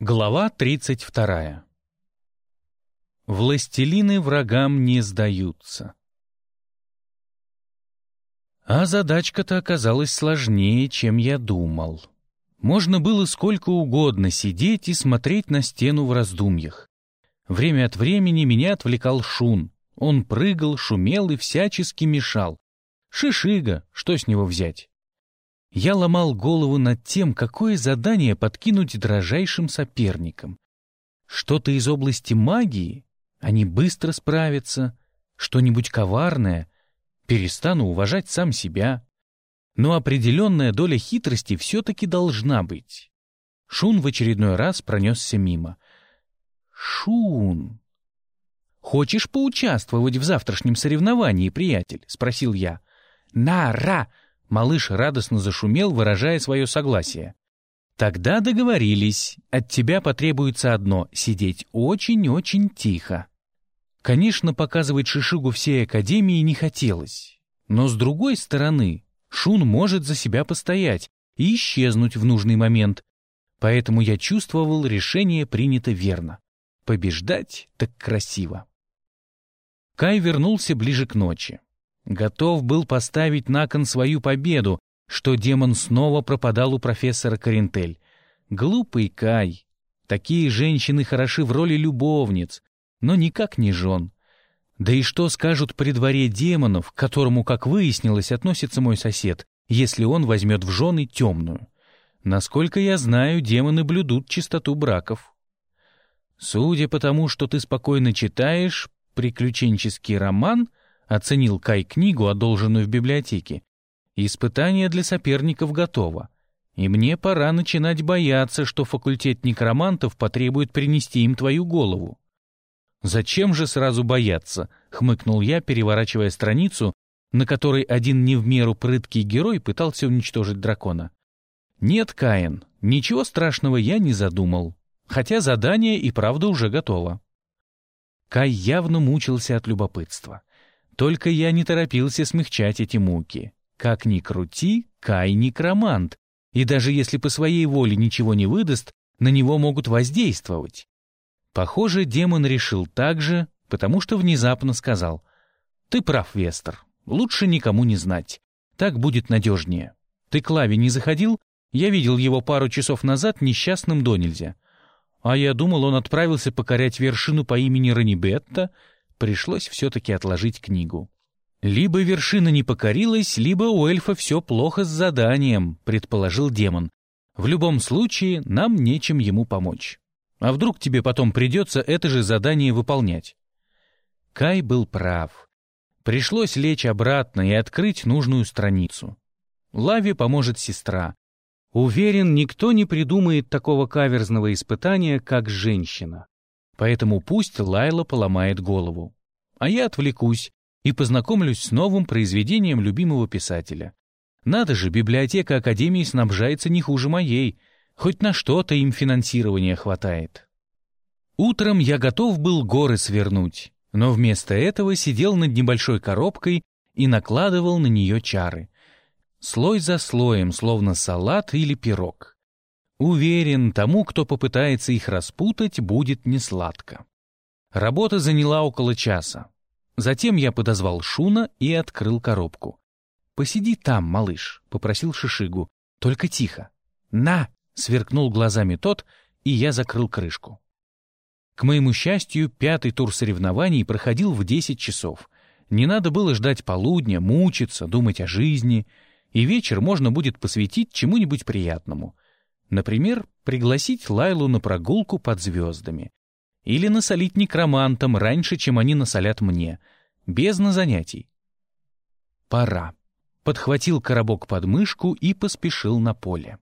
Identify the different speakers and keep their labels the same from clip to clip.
Speaker 1: Глава 32. Властелины врагам не сдаются. А задачка-то оказалась сложнее, чем я думал. Можно было сколько угодно сидеть и смотреть на стену в раздумьях. Время от времени меня отвлекал шун. Он прыгал, шумел и всячески мешал. Шишига, что с него взять? Я ломал голову над тем, какое задание подкинуть дрожайшим соперникам. Что-то из области магии? Они быстро справятся. Что-нибудь коварное? Перестану уважать сам себя. Но определенная доля хитрости все-таки должна быть. Шун в очередной раз пронесся мимо. «Шун!» «Хочешь поучаствовать в завтрашнем соревновании, приятель?» — спросил я. «На-ра!» Малыш радостно зашумел, выражая свое согласие. «Тогда договорились. От тебя потребуется одно — сидеть очень-очень тихо». Конечно, показывать Шишигу всей Академии не хотелось. Но с другой стороны, Шун может за себя постоять и исчезнуть в нужный момент. Поэтому я чувствовал, решение принято верно. Побеждать так красиво. Кай вернулся ближе к ночи. Готов был поставить на кон свою победу, что демон снова пропадал у профессора Карентель. Глупый Кай. Такие женщины хороши в роли любовниц, но никак не жен. Да и что скажут при дворе демонов, к которому, как выяснилось, относится мой сосед, если он возьмет в жены темную? Насколько я знаю, демоны блюдут чистоту браков. Судя по тому, что ты спокойно читаешь приключенческий роман, Оценил Кай книгу, одолженную в библиотеке. Испытание для соперников готово. И мне пора начинать бояться, что факультет некромантов потребует принести им твою голову. «Зачем же сразу бояться?» — хмыкнул я, переворачивая страницу, на которой один не в меру прыткий герой пытался уничтожить дракона. «Нет, Каин, ничего страшного я не задумал, хотя задание и правда уже готово». Кай явно мучился от любопытства. Только я не торопился смягчать эти муки. Как ни крути, Кай некромант, и даже если по своей воле ничего не выдаст, на него могут воздействовать. Похоже, демон решил так же, потому что внезапно сказал, «Ты прав, Вестер, лучше никому не знать. Так будет надежнее. Ты к Лаве не заходил? Я видел его пару часов назад несчастным до нельзя. А я думал, он отправился покорять вершину по имени Ранибетта, пришлось все-таки отложить книгу. «Либо вершина не покорилась, либо у эльфа все плохо с заданием», — предположил демон. «В любом случае, нам нечем ему помочь. А вдруг тебе потом придется это же задание выполнять?» Кай был прав. Пришлось лечь обратно и открыть нужную страницу. Лаве поможет сестра. Уверен, никто не придумает такого каверзного испытания, как женщина. Поэтому пусть Лайла поломает голову. А я отвлекусь и познакомлюсь с новым произведением любимого писателя. Надо же, библиотека Академии снабжается не хуже моей. Хоть на что-то им финансирования хватает. Утром я готов был горы свернуть, но вместо этого сидел над небольшой коробкой и накладывал на нее чары. Слой за слоем, словно салат или пирог. Уверен, тому, кто попытается их распутать, будет несладко. Работа заняла около часа. Затем я подозвал Шуна и открыл коробку. «Посиди там, малыш», — попросил Шишигу. «Только тихо». «На!» — сверкнул глазами тот, и я закрыл крышку. К моему счастью, пятый тур соревнований проходил в 10 часов. Не надо было ждать полудня, мучиться, думать о жизни, и вечер можно будет посвятить чему-нибудь приятному — Например, пригласить Лайлу на прогулку под звездами. Или насолить некромантам раньше, чем они насолят мне. Без на занятий. Пора. Подхватил коробок под мышку и поспешил на поле.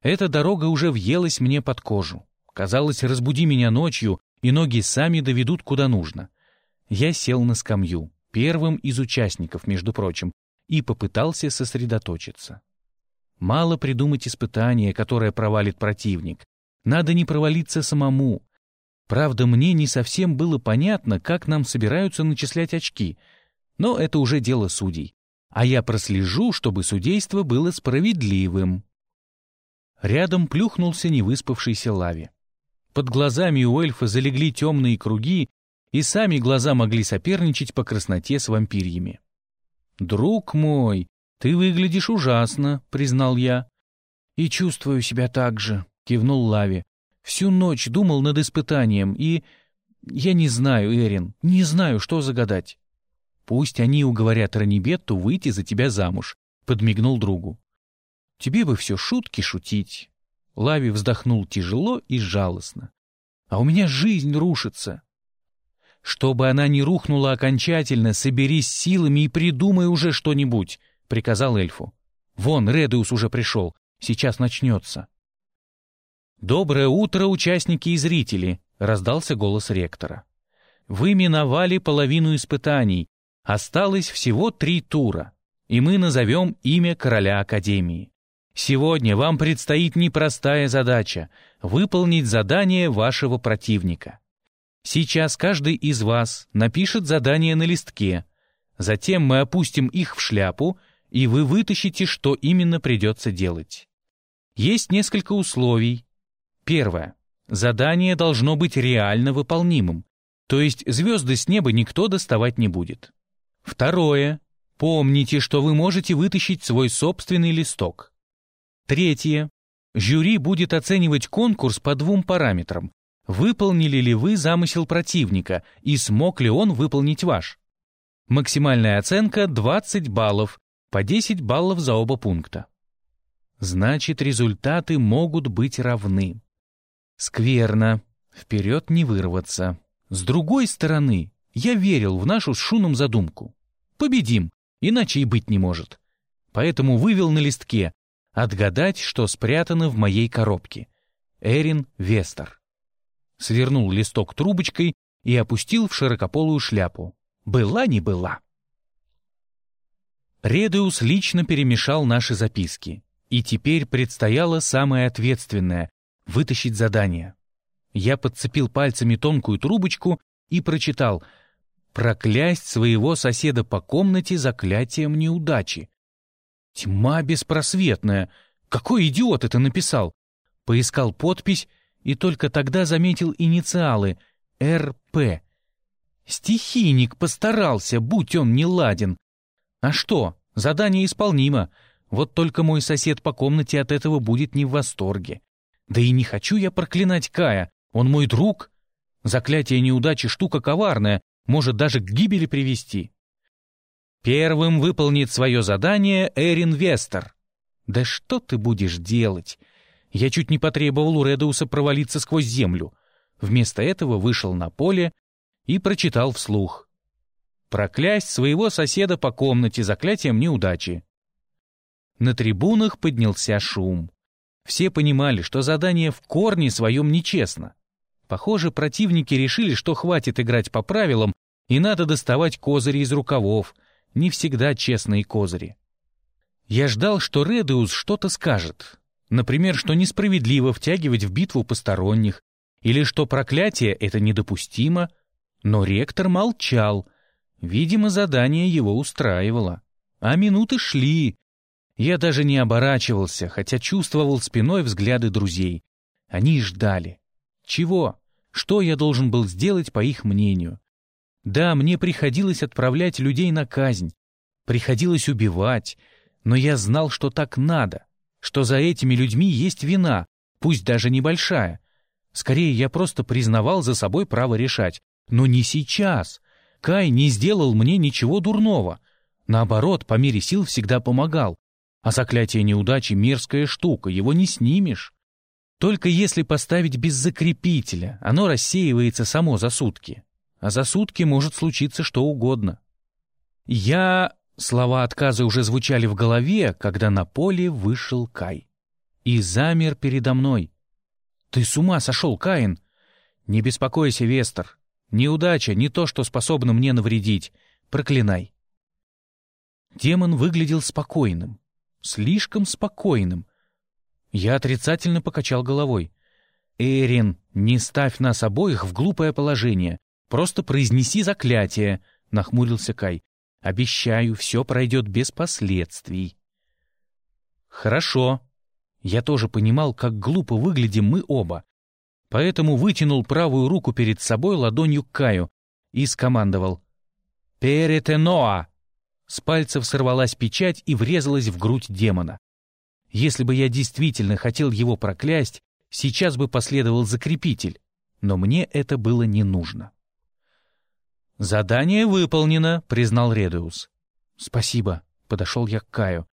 Speaker 1: Эта дорога уже въелась мне под кожу. Казалось, разбуди меня ночью, и ноги сами доведут куда нужно. Я сел на скамью, первым из участников, между прочим, и попытался сосредоточиться. Мало придумать испытание, которое провалит противник. Надо не провалиться самому. Правда, мне не совсем было понятно, как нам собираются начислять очки, но это уже дело судей. А я прослежу, чтобы судейство было справедливым. Рядом плюхнулся невыспавшийся Лави. Под глазами у эльфа залегли темные круги, и сами глаза могли соперничать по красноте с вампирьями. «Друг мой, ты выглядишь ужасно», — признал я. «И чувствую себя так же», — кивнул Лави. «Всю ночь думал над испытанием, и... Я не знаю, Эрин, не знаю, что загадать». «Пусть они уговорят Ранибетту выйти за тебя замуж», — подмигнул другу. «Тебе бы все шутки шутить». Лави вздохнул тяжело и жалостно. «А у меня жизнь рушится». «Чтобы она не рухнула окончательно, соберись силами и придумай уже что-нибудь», — приказал эльфу. «Вон, Редеус уже пришел. Сейчас начнется». «Доброе утро, участники и зрители», — раздался голос ректора. «Вы миновали половину испытаний. Осталось всего три тура, и мы назовем имя короля Академии. Сегодня вам предстоит непростая задача — выполнить задание вашего противника. Сейчас каждый из вас напишет задание на листке, затем мы опустим их в шляпу, и вы вытащите, что именно придется делать. Есть несколько условий. Первое. Задание должно быть реально выполнимым, то есть звезды с неба никто доставать не будет. Второе. Помните, что вы можете вытащить свой собственный листок. Третье. Жюри будет оценивать конкурс по двум параметрам. Выполнили ли вы замысел противника и смог ли он выполнить ваш? Максимальная оценка 20 баллов, по 10 баллов за оба пункта. Значит, результаты могут быть равны. Скверно. Вперед не вырваться. С другой стороны, я верил в нашу с Шуном задумку. Победим, иначе и быть не может. Поэтому вывел на листке Отгадать, что спрятано в моей коробке. Эрин Вестер. Свернул листок трубочкой и опустил в широкополую шляпу. Была не была. Редеус лично перемешал наши записки, и теперь предстояло самое ответственное — вытащить задание. Я подцепил пальцами тонкую трубочку и прочитал «Проклясть своего соседа по комнате заклятием неудачи». Тьма беспросветная. Какой идиот это написал? Поискал подпись и только тогда заметил инициалы «РП». Стихийник постарался, будь он не ладен. А что, задание исполнимо. Вот только мой сосед по комнате от этого будет не в восторге. Да и не хочу я проклинать Кая, он мой друг. Заклятие неудачи штука коварная, может даже к гибели привести. Первым выполнит свое задание Эрин Вестер. Да что ты будешь делать? Я чуть не потребовал у Редоуса провалиться сквозь землю. Вместо этого вышел на поле и прочитал вслух. Проклясть своего соседа по комнате заклятием неудачи. На трибунах поднялся шум. Все понимали, что задание в корне своем нечестно. Похоже, противники решили, что хватит играть по правилам, и надо доставать козыри из рукавов, не всегда честные козыри. Я ждал, что Редеус что-то скажет. Например, что несправедливо втягивать в битву посторонних, или что проклятие — это недопустимо, но ректор молчал. Видимо, задание его устраивало. А минуты шли. Я даже не оборачивался, хотя чувствовал спиной взгляды друзей. Они ждали. Чего? Что я должен был сделать по их мнению? Да, мне приходилось отправлять людей на казнь, приходилось убивать, но я знал, что так надо, что за этими людьми есть вина, пусть даже небольшая. Скорее, я просто признавал за собой право решать. Но не сейчас. Кай не сделал мне ничего дурного. Наоборот, по мере сил всегда помогал. А заклятие неудачи — мерзкая штука, его не снимешь. Только если поставить без закрепителя, оно рассеивается само за сутки а за сутки может случиться что угодно. Я... Слова отказа уже звучали в голове, когда на поле вышел Кай. И замер передо мной. «Ты с ума сошел, Каин!» «Не беспокойся, Вестер. Неудача — не то, что способно мне навредить. Проклинай». Демон выглядел спокойным. Слишком спокойным. Я отрицательно покачал головой. «Эрин, не ставь нас обоих в глупое положение. Просто произнеси заклятие», — нахмурился Кай. «Обещаю, все пройдет без последствий». «Хорошо». Я тоже понимал, как глупо выглядим мы оба. Поэтому вытянул правую руку перед собой ладонью к Каю и скомандовал «Перетеноа!». С пальцев сорвалась печать и врезалась в грудь демона. Если бы я действительно хотел его проклясть, сейчас бы последовал закрепитель, но мне это было не нужно. «Задание выполнено», — признал Редеус. «Спасибо», — подошел я к Каю.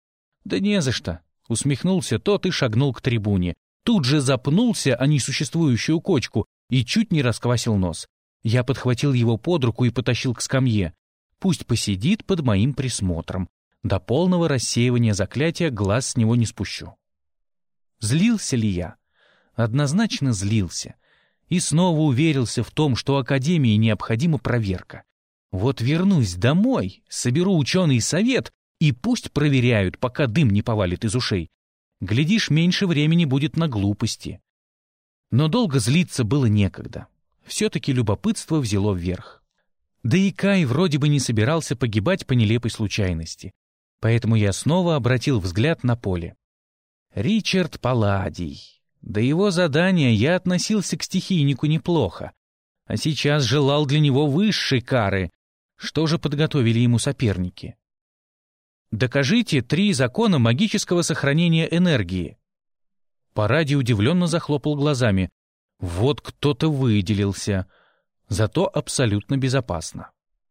Speaker 1: «Да не за что», — усмехнулся тот и шагнул к трибуне. Тут же запнулся о несуществующую кочку и чуть не расквасил нос. Я подхватил его под руку и потащил к скамье. Пусть посидит под моим присмотром. До полного рассеивания заклятия глаз с него не спущу. Злился ли я? Однозначно злился. И снова уверился в том, что Академии необходима проверка. Вот вернусь домой, соберу ученый совет, и пусть проверяют, пока дым не повалит из ушей. Глядишь, меньше времени будет на глупости. Но долго злиться было некогда. Все-таки любопытство взяло вверх. Да и Кай вроде бы не собирался погибать по нелепой случайности. Поэтому я снова обратил взгляд на поле. Ричард Палладий. До его задания я относился к стихийнику неплохо, а сейчас желал для него высшей кары. Что же подготовили ему соперники? Докажите три закона магического сохранения энергии. Паради удивленно захлопал глазами. Вот кто-то выделился. Зато абсолютно безопасно.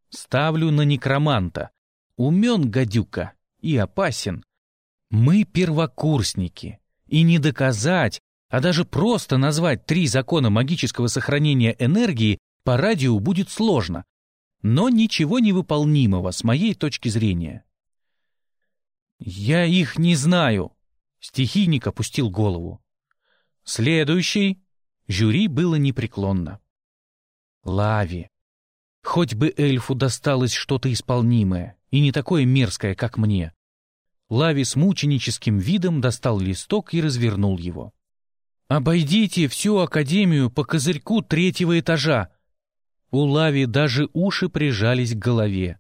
Speaker 1: Ставлю на некроманта. Умен гадюка и опасен. Мы первокурсники, и не доказать, а даже просто назвать три закона магического сохранения энергии по радио будет сложно, но ничего невыполнимого с моей точки зрения. «Я их не знаю», — стихийник опустил голову. «Следующий». Жюри было непреклонно. «Лави. Хоть бы эльфу досталось что-то исполнимое, и не такое мерзкое, как мне. Лави с мученическим видом достал листок и развернул его. «Обойдите всю академию по козырьку третьего этажа!» У Лави даже уши прижались к голове.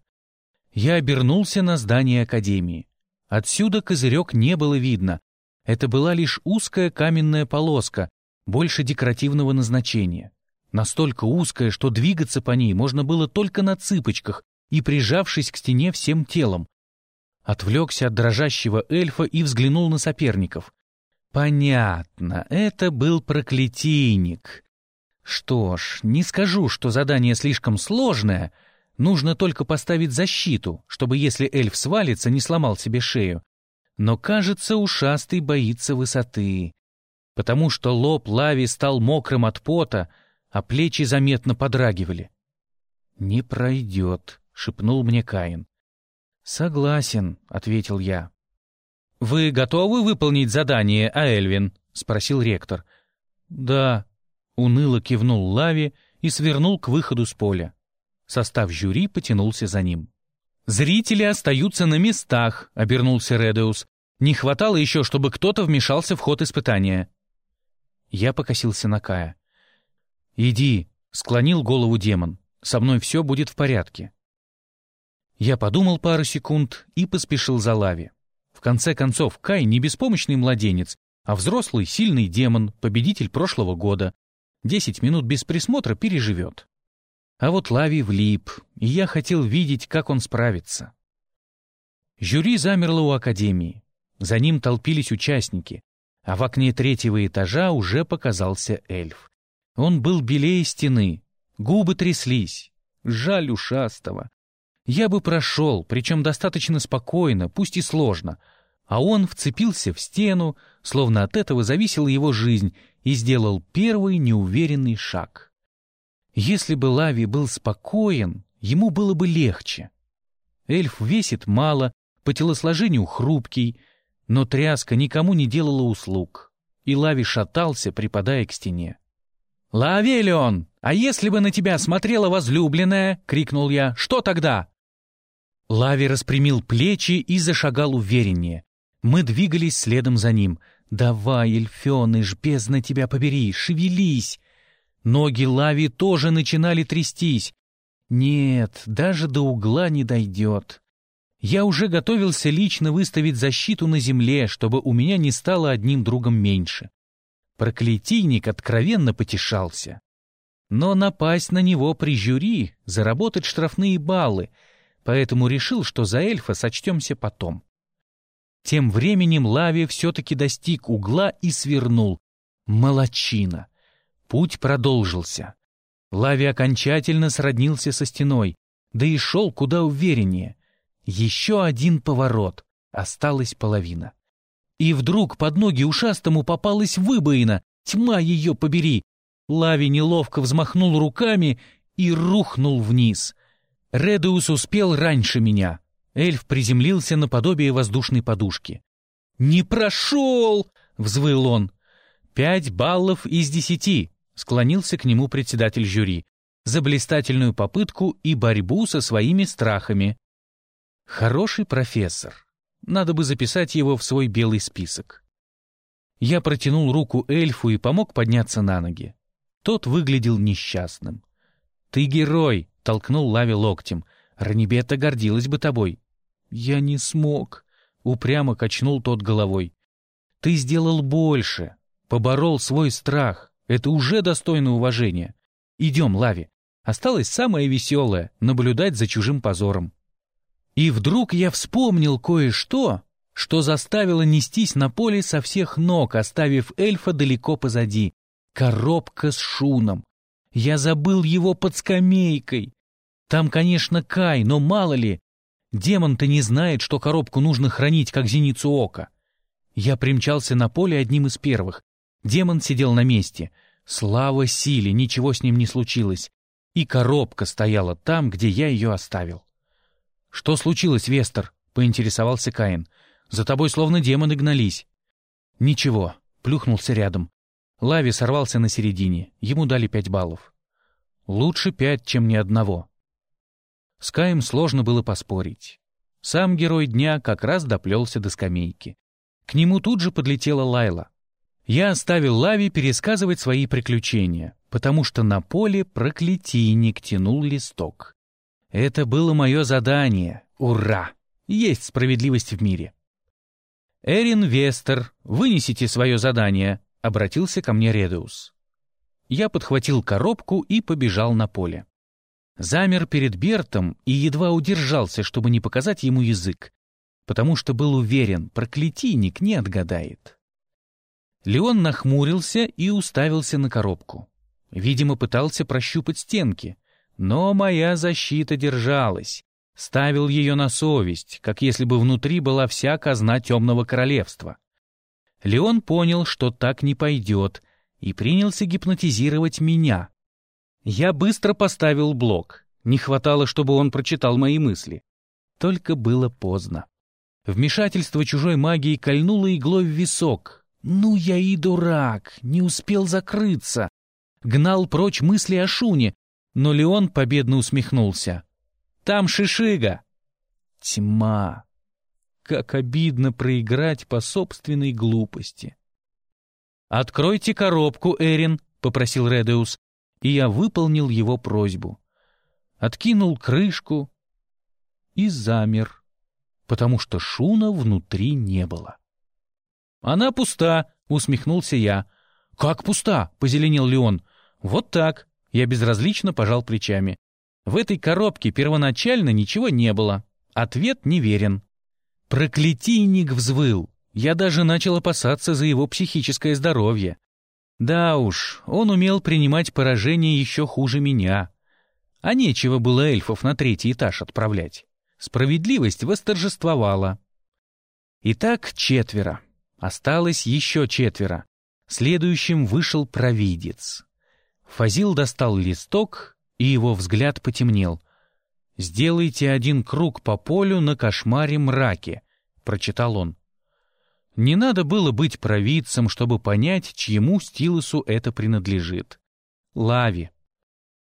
Speaker 1: Я обернулся на здание академии. Отсюда козырек не было видно. Это была лишь узкая каменная полоска, больше декоративного назначения. Настолько узкая, что двигаться по ней можно было только на цыпочках и прижавшись к стене всем телом. Отвлекся от дрожащего эльфа и взглянул на соперников. Понятно, это был проклятийник. Что ж, не скажу, что задание слишком сложное. Нужно только поставить защиту, чтобы если эльф свалится, не сломал себе шею. Но, кажется, ушастый боится высоты. Потому что лоб Лави стал мокрым от пота, а плечи заметно подрагивали. «Не пройдет», — шепнул мне Каин. «Согласен», — ответил я. «Вы готовы выполнить задание, Аэльвин?» — спросил ректор. «Да», — уныло кивнул Лави и свернул к выходу с поля. Состав жюри потянулся за ним. «Зрители остаются на местах», — обернулся Редеус. «Не хватало еще, чтобы кто-то вмешался в ход испытания». Я покосился на Кая. «Иди», — склонил голову демон. «Со мной все будет в порядке». Я подумал пару секунд и поспешил за лави. В конце концов, Кай не беспомощный младенец, а взрослый сильный демон, победитель прошлого года. Десять минут без присмотра переживет. А вот Лави влип, и я хотел видеть, как он справится. Жюри замерло у академии. За ним толпились участники, а в окне третьего этажа уже показался эльф. Он был белее стены, губы тряслись. Жаль ушастого. Я бы прошел, причем достаточно спокойно, пусть и сложно. А он вцепился в стену, словно от этого зависела его жизнь, и сделал первый неуверенный шаг. Если бы Лави был спокоен, ему было бы легче. Эльф весит мало, по телосложению хрупкий, но тряска никому не делала услуг, и Лави шатался, припадая к стене. «Лавелион, а если бы на тебя смотрела возлюбленная?» — крикнул я. «Что тогда?» Лави распрямил плечи и зашагал увереннее. Мы двигались следом за ним. «Давай, Эльфеныш, бездна тебя побери, шевелись!» Ноги Лави тоже начинали трястись. Нет, даже до угла не дойдет. Я уже готовился лично выставить защиту на земле, чтобы у меня не стало одним другом меньше. Проклятийник откровенно потешался. Но напасть на него при жюри, заработать штрафные баллы, поэтому решил, что за эльфа сочтемся потом. Тем временем Лави все-таки достиг угла и свернул. Молодчина! Путь продолжился. Лави окончательно сроднился со стеной, да и шел куда увереннее. Еще один поворот, осталась половина. И вдруг под ноги ушастому попалась выбоина, тьма ее побери. Лави неловко взмахнул руками и рухнул вниз. Редеус успел раньше меня. Эльф приземлился наподобие воздушной подушки. «Не прошел!» — взвыл он. «Пять баллов из десяти!» — склонился к нему председатель жюри. «За блистательную попытку и борьбу со своими страхами». Хороший профессор. Надо бы записать его в свой белый список. Я протянул руку эльфу и помог подняться на ноги. Тот выглядел несчастным. «Ты герой!» — толкнул Лави локтем. «Ранибета гордилась бы тобой». «Я не смог», — упрямо качнул тот головой. «Ты сделал больше, поборол свой страх. Это уже достойно уважения. Идем, Лави. Осталось самое веселое — наблюдать за чужим позором». И вдруг я вспомнил кое-что, что заставило нестись на поле со всех ног, оставив эльфа далеко позади. Коробка с шуном. Я забыл его под скамейкой. Там, конечно, Кай, но мало ли. Демон-то не знает, что коробку нужно хранить, как зеницу ока. Я примчался на поле одним из первых. Демон сидел на месте. Слава силе, ничего с ним не случилось. И коробка стояла там, где я ее оставил. «Что случилось, Вестер?» — поинтересовался Каин. «За тобой словно демоны гнались». «Ничего», — плюхнулся рядом. Лави сорвался на середине, ему дали пять баллов. Лучше пять, чем ни одного. С Каем сложно было поспорить. Сам герой дня как раз доплелся до скамейки. К нему тут же подлетела Лайла. Я оставил Лави пересказывать свои приключения, потому что на поле проклятийник тянул листок. Это было мое задание. Ура! Есть справедливость в мире. «Эрин Вестер, вынесите свое задание», — обратился ко мне Редеус. Я подхватил коробку и побежал на поле. Замер перед Бертом и едва удержался, чтобы не показать ему язык, потому что был уверен, проклятийник не отгадает. Леон нахмурился и уставился на коробку. Видимо, пытался прощупать стенки, но моя защита держалась. Ставил ее на совесть, как если бы внутри была вся казна темного королевства. Леон понял, что так не пойдет, и принялся гипнотизировать меня. Я быстро поставил блок. Не хватало, чтобы он прочитал мои мысли. Только было поздно. Вмешательство чужой магии кольнуло иглой в висок. Ну я и дурак, не успел закрыться. Гнал прочь мысли о Шуне, но Леон победно усмехнулся. «Там Шишига!» Тьма! Как обидно проиграть по собственной глупости. «Откройте коробку, Эрин», — попросил Редеус, и я выполнил его просьбу. Откинул крышку и замер, потому что шуна внутри не было. «Она пуста», — усмехнулся я. «Как пуста?» — позеленел Леон. «Вот так. Я безразлично пожал плечами. В этой коробке первоначально ничего не было. Ответ неверен. Проклятийник взвыл. Я даже начал опасаться за его психическое здоровье. Да уж, он умел принимать поражение еще хуже меня. А нечего было эльфов на третий этаж отправлять. Справедливость восторжествовала. Итак, четверо. Осталось еще четверо. Следующим вышел провидец. Фазил достал листок, и его взгляд потемнел. «Сделайте один круг по полю на кошмаре мраке», — прочитал он. Не надо было быть провидцем, чтобы понять, чьему стилусу это принадлежит. Лави.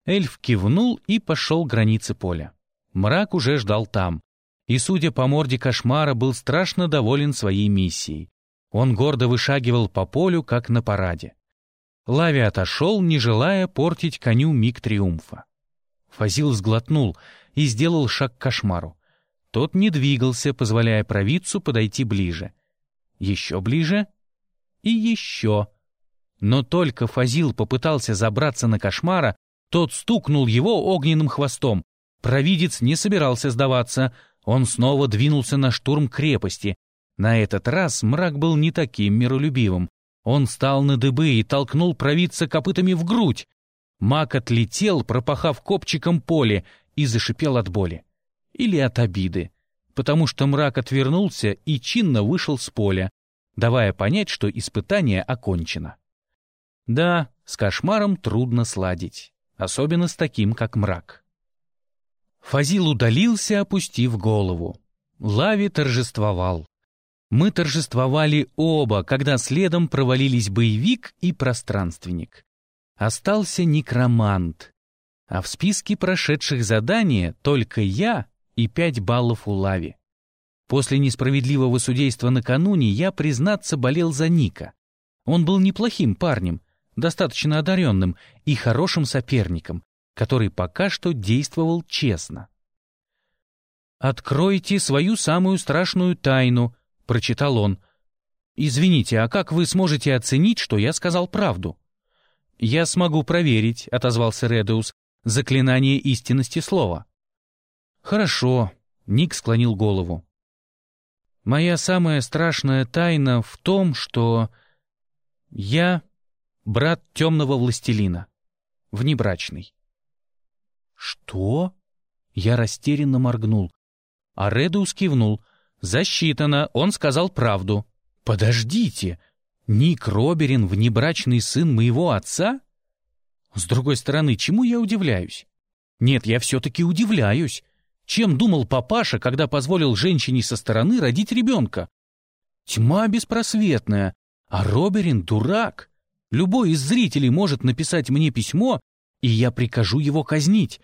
Speaker 1: Эльф кивнул и пошел к границе поля. Мрак уже ждал там. И, судя по морде кошмара, был страшно доволен своей миссией. Он гордо вышагивал по полю, как на параде. Лави отошел, не желая портить коню миг триумфа. Фазил сглотнул и сделал шаг к кошмару. Тот не двигался, позволяя провидцу подойти ближе. Еще ближе и еще. Но только Фазил попытался забраться на кошмара, тот стукнул его огненным хвостом. Провидец не собирался сдаваться. Он снова двинулся на штурм крепости. На этот раз мрак был не таким миролюбивым. Он встал на дыбы и толкнул провидца копытами в грудь. Маг отлетел, пропахав копчиком поле, и зашипел от боли. Или от обиды, потому что мрак отвернулся и чинно вышел с поля, давая понять, что испытание окончено. Да, с кошмаром трудно сладить, особенно с таким, как мрак. Фазил удалился, опустив голову. Лави торжествовал. Мы торжествовали оба, когда следом провалились боевик и пространственник. Остался некромант. А в списке прошедших задания только я и пять баллов у Лави. После несправедливого судейства накануне я, признаться, болел за Ника. Он был неплохим парнем, достаточно одаренным и хорошим соперником, который пока что действовал честно. «Откройте свою самую страшную тайну», — прочитал он. «Извините, а как вы сможете оценить, что я сказал правду?» «Я смогу проверить», — отозвался Редеус, — «заклинание истинности слова». «Хорошо», — Ник склонил голову. «Моя самая страшная тайна в том, что я брат темного властелина, внебрачный». «Что?» Я растерянно моргнул. А Редеус кивнул — «Засчитано, он сказал правду». «Подождите, Ник Роберин — внебрачный сын моего отца?» С другой стороны, чему я удивляюсь? Нет, я все-таки удивляюсь. Чем думал папаша, когда позволил женщине со стороны родить ребенка? Тьма беспросветная, а Роберин — дурак. Любой из зрителей может написать мне письмо, и я прикажу его казнить.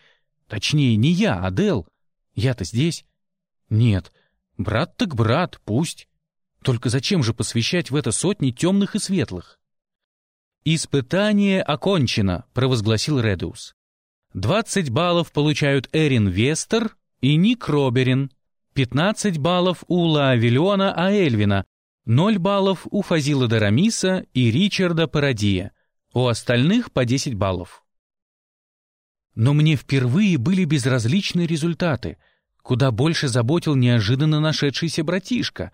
Speaker 1: Точнее, не я, а Дел. Я-то здесь. Нет, Брат так брат, пусть. Только зачем же посвящать в это сотни темных и светлых? «Испытание окончено», — провозгласил Редеус. «Двадцать баллов получают Эрин Вестер и Ник Роберин, пятнадцать баллов у Лаавиллиона Аэльвина, ноль баллов у Фазила Дарамиса и Ричарда Парадия, у остальных по десять баллов». Но мне впервые были безразличны результаты — Куда больше заботил неожиданно нашедшийся братишка.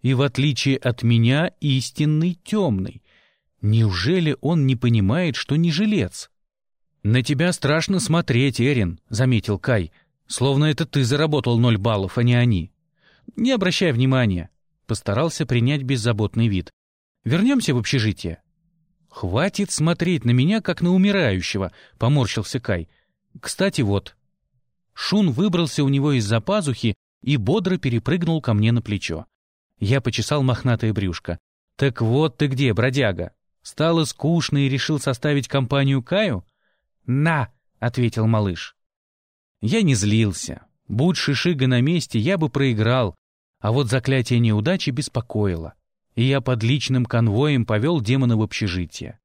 Speaker 1: И в отличие от меня, истинный темный. Неужели он не понимает, что не жилец? «На тебя страшно смотреть, Эрин», — заметил Кай. «Словно это ты заработал ноль баллов, а не они». «Не обращай внимания», — постарался принять беззаботный вид. «Вернемся в общежитие». «Хватит смотреть на меня, как на умирающего», — поморщился Кай. «Кстати, вот, Шун выбрался у него из-за пазухи и бодро перепрыгнул ко мне на плечо. Я почесал мохнатое брюшко. «Так вот ты где, бродяга? Стало скучно и решил составить компанию Каю?» «На!» — ответил малыш. Я не злился. Будь Шишига на месте, я бы проиграл, а вот заклятие неудачи беспокоило. И я под личным конвоем повел демона в общежитие.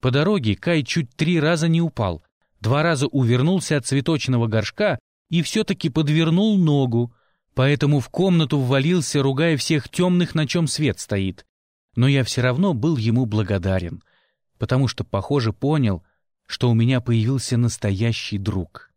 Speaker 1: По дороге Кай чуть три раза не упал, два раза увернулся от цветочного горшка и все-таки подвернул ногу, поэтому в комнату ввалился, ругая всех темных, на чем свет стоит. Но я все равно был ему благодарен, потому что, похоже, понял, что у меня появился настоящий друг.